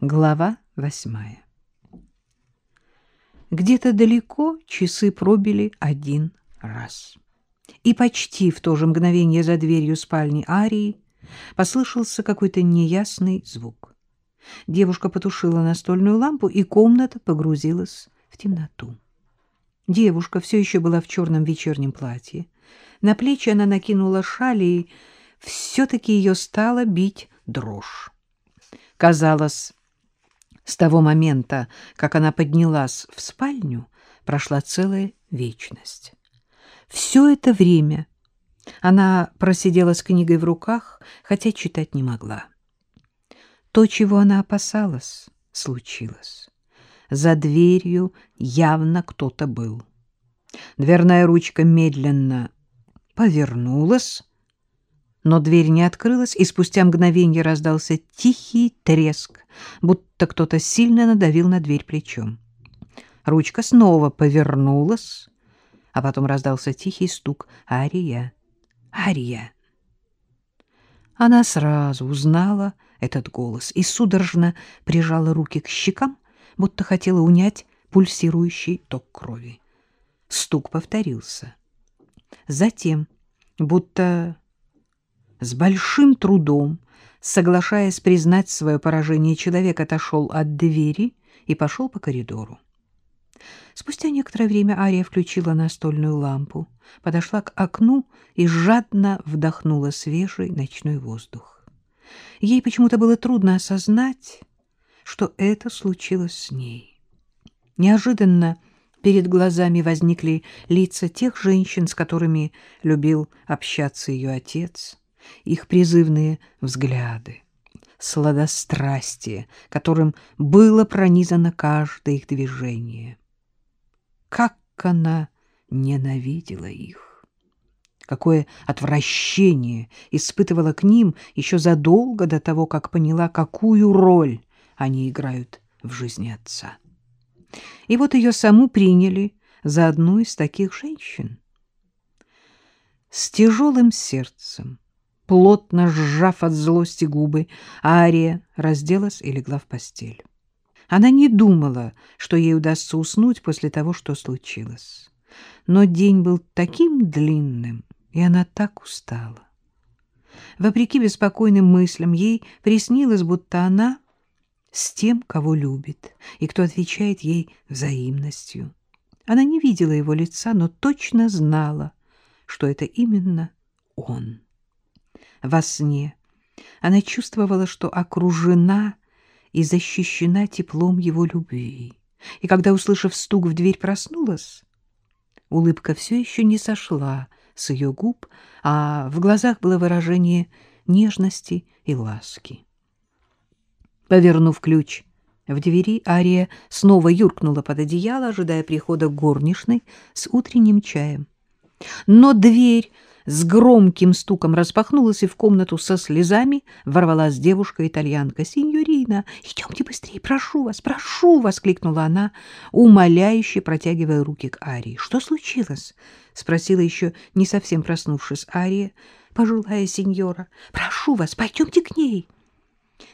Глава восьмая Где-то далеко часы пробили один раз. И почти в то же мгновение за дверью спальни Арии послышался какой-то неясный звук. Девушка потушила настольную лампу, и комната погрузилась в темноту. Девушка все еще была в черном вечернем платье. На плечи она накинула шаль, и все-таки ее стала бить дрожь. Казалось, с того момента, как она поднялась в спальню, прошла целая вечность. Все это время она просидела с книгой в руках, хотя читать не могла. То, чего она опасалась, случилось. За дверью явно кто-то был. Дверная ручка медленно повернулась, но дверь не открылась, и спустя мгновение раздался тихий треск, будто кто-то сильно надавил на дверь плечом. Ручка снова повернулась, а потом раздался тихий стук. «Ария! Ария!» Она сразу узнала этот голос и судорожно прижала руки к щекам, будто хотела унять пульсирующий ток крови. Стук повторился. Затем, будто с большим трудом, соглашаясь признать свое поражение, человек отошел от двери и пошел по коридору. Спустя некоторое время Ария включила настольную лампу, подошла к окну и жадно вдохнула свежий ночной воздух. Ей почему-то было трудно осознать, что это случилось с ней. Неожиданно перед глазами возникли лица тех женщин, с которыми любил общаться ее отец, их призывные взгляды, сладострастие, которым было пронизано каждое их движение. Как она ненавидела их! Какое отвращение испытывала к ним еще задолго до того, как поняла, какую роль они играют в жизни отца. И вот ее саму приняли за одну из таких женщин. С тяжелым сердцем, плотно сжав от злости губы, Ария разделась и легла в постель. Она не думала, что ей удастся уснуть после того, что случилось. Но день был таким длинным, и она так устала. Вопреки беспокойным мыслям, ей приснилось, будто она с тем, кого любит, и кто отвечает ей взаимностью. Она не видела его лица, но точно знала, что это именно он. Во сне она чувствовала, что окружена и защищена теплом его любви. И когда, услышав стук в дверь, проснулась, улыбка все еще не сошла с ее губ, а в глазах было выражение нежности и ласки. Повернув ключ в двери, Ария снова юркнула под одеяло, ожидая прихода горничной с утренним чаем. Но дверь с громким стуком распахнулась, и в комнату со слезами ворвалась девушка-итальянка. «Синьорина, идемте быстрее, прошу вас, прошу!» — воскликнула она, умоляюще протягивая руки к Арии. «Что случилось?» — спросила еще не совсем проснувшись Ария. «Пожилая сеньора, прошу вас, пойдемте к ней!»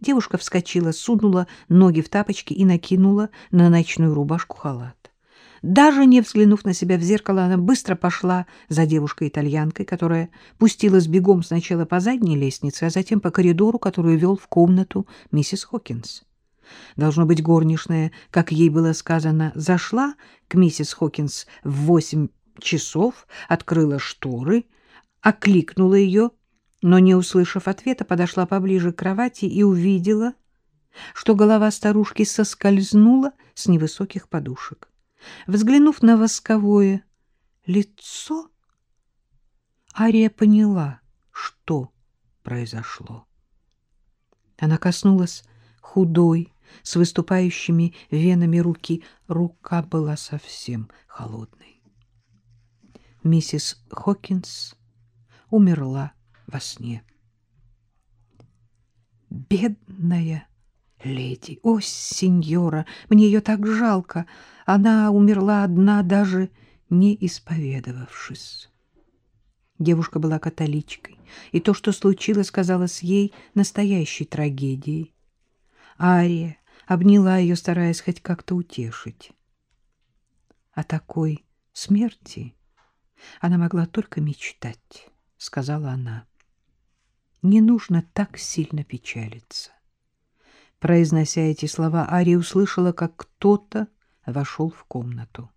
Девушка вскочила, сунула ноги в тапочки и накинула на ночную рубашку халат. Даже не взглянув на себя в зеркало, она быстро пошла за девушкой-итальянкой, которая пустилась бегом сначала по задней лестнице, а затем по коридору, который вел в комнату миссис Хокинс. Должно быть, горничная, как ей было сказано, зашла к миссис Хокинс в восемь часов, открыла шторы, окликнула ее но, не услышав ответа, подошла поближе к кровати и увидела, что голова старушки соскользнула с невысоких подушек. Взглянув на восковое лицо, Ария поняла, что произошло. Она коснулась худой, с выступающими венами руки. Рука была совсем холодной. Миссис Хокинс умерла во сне. Бедная леди! О, сеньора! Мне ее так жалко! Она умерла одна, даже не исповедовавшись. Девушка была католичкой, и то, что случилось, казалось ей настоящей трагедией. Ария обняла ее, стараясь хоть как-то утешить. О такой смерти она могла только мечтать, — сказала она. Не нужно так сильно печалиться. Произнося эти слова, Ария услышала, как кто-то вошел в комнату.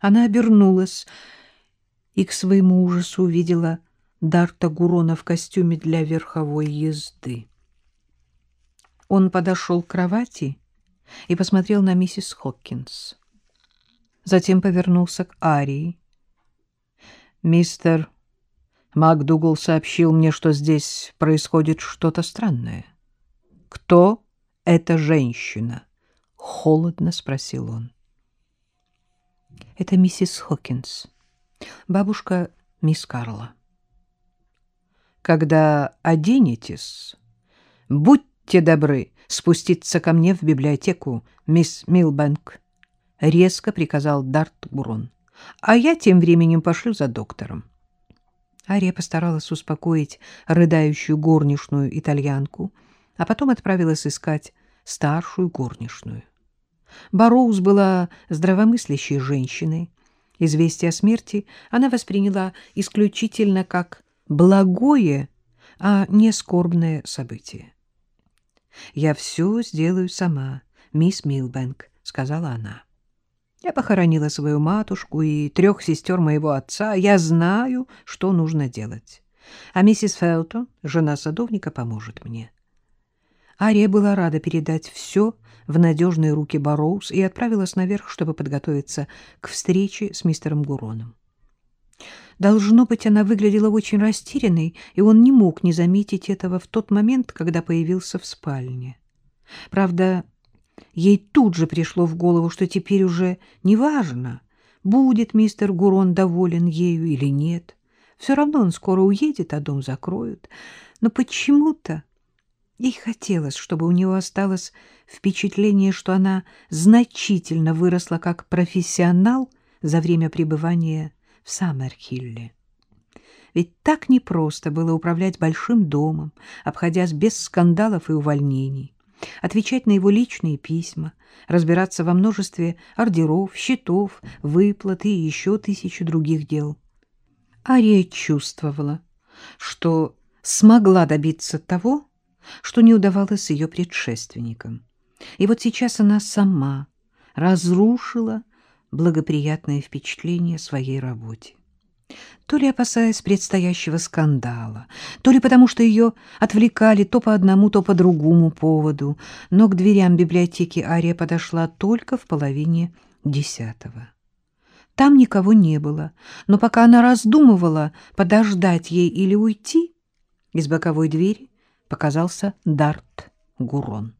Она обернулась и к своему ужасу увидела Дарта Гурона в костюме для верховой езды. Он подошел к кровати и посмотрел на миссис Хоккинс. Затем повернулся к Арии. «Мистер МакДугал сообщил мне, что здесь происходит что-то странное. Кто эта женщина?» — холодно спросил он. «Это миссис Хокинс, бабушка мисс Карла». «Когда оденетесь, будьте добры спуститься ко мне в библиотеку, мисс Милбэнк», — резко приказал Дарт Бурон. «А я тем временем пошлю за доктором». Ария постаралась успокоить рыдающую горничную итальянку, а потом отправилась искать старшую горничную. Бароуз была здравомыслящей женщиной. Известие о смерти она восприняла исключительно как благое, а не скорбное событие. «Я все сделаю сама, мисс Милбэнк», — сказала она. «Я похоронила свою матушку и трех сестер моего отца. Я знаю, что нужно делать. А миссис Фелтон, жена садовника, поможет мне». Ария была рада передать все в надежные руки Бароуз и отправилась наверх, чтобы подготовиться к встрече с мистером Гуроном. Должно быть, она выглядела очень растерянной, и он не мог не заметить этого в тот момент, когда появился в спальне. Правда, ей тут же пришло в голову, что теперь уже неважно, будет мистер Гурон доволен ею или нет. Все равно он скоро уедет, а дом закроют. Но почему-то Ей хотелось, чтобы у него осталось впечатление, что она значительно выросла как профессионал за время пребывания в Саммерхилле. Ведь так непросто было управлять большим домом, обходясь без скандалов и увольнений, отвечать на его личные письма, разбираться во множестве ордеров, счетов, выплат и еще тысячи других дел. Ария чувствовала, что смогла добиться того, что не удавалось ее предшественникам. И вот сейчас она сама разрушила благоприятное впечатление своей работе. То ли опасаясь предстоящего скандала, то ли потому, что ее отвлекали то по одному, то по другому поводу, но к дверям библиотеки Ария подошла только в половине десятого. Там никого не было, но пока она раздумывала, подождать ей или уйти, из боковой двери показался Дарт Гурон.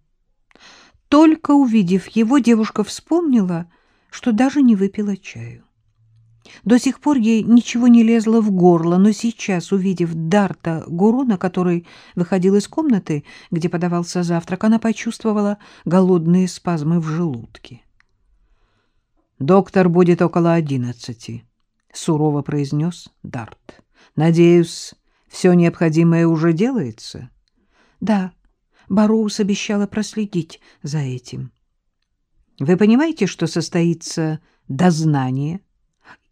Только увидев его, девушка вспомнила, что даже не выпила чаю. До сих пор ей ничего не лезло в горло, но сейчас, увидев Дарта Гурона, который выходил из комнаты, где подавался завтрак, она почувствовала голодные спазмы в желудке. «Доктор будет около одиннадцати», — сурово произнес Дарт. «Надеюсь, все необходимое уже делается?» Да, Бароус обещала проследить за этим. Вы понимаете, что состоится дознание?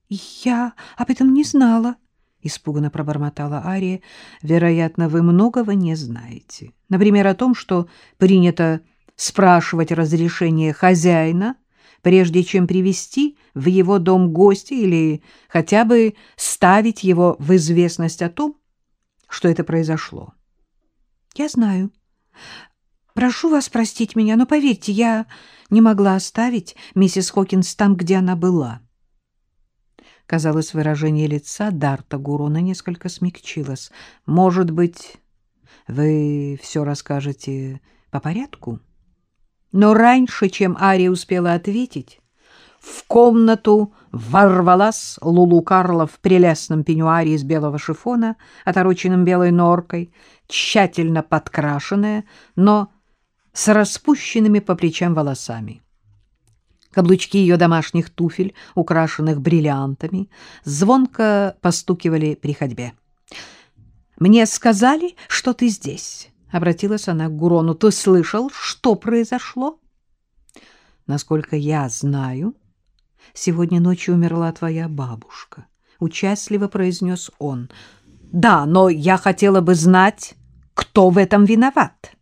Я об этом не знала, испуганно пробормотала Ария. Вероятно, вы многого не знаете. Например, о том, что принято спрашивать разрешение хозяина, прежде чем привести в его дом гостя или хотя бы ставить его в известность о том, что это произошло. — Я знаю. Прошу вас простить меня, но поверьте, я не могла оставить миссис Хокинс там, где она была. Казалось, выражение лица Дарта Гурона несколько смягчилось. — Может быть, вы все расскажете по порядку? Но раньше, чем Ария успела ответить, в комнату ворвалась Лулу Карла в прелестном пеньюаре из белого шифона, отороченном белой норкой, тщательно подкрашенная, но с распущенными по плечам волосами. Каблучки ее домашних туфель, украшенных бриллиантами, звонко постукивали при ходьбе. «Мне сказали, что ты здесь», — обратилась она к Гурону. — Ты слышал, что произошло? — Насколько я знаю, сегодня ночью умерла твоя бабушка, — участливо произнес он. — Да, но я хотела бы знать, кто в этом виноват.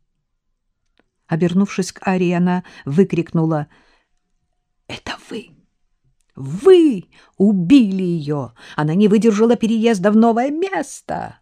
Обернувшись к Арии, она выкрикнула «Это вы! Вы убили ее! Она не выдержала переезда в новое место!»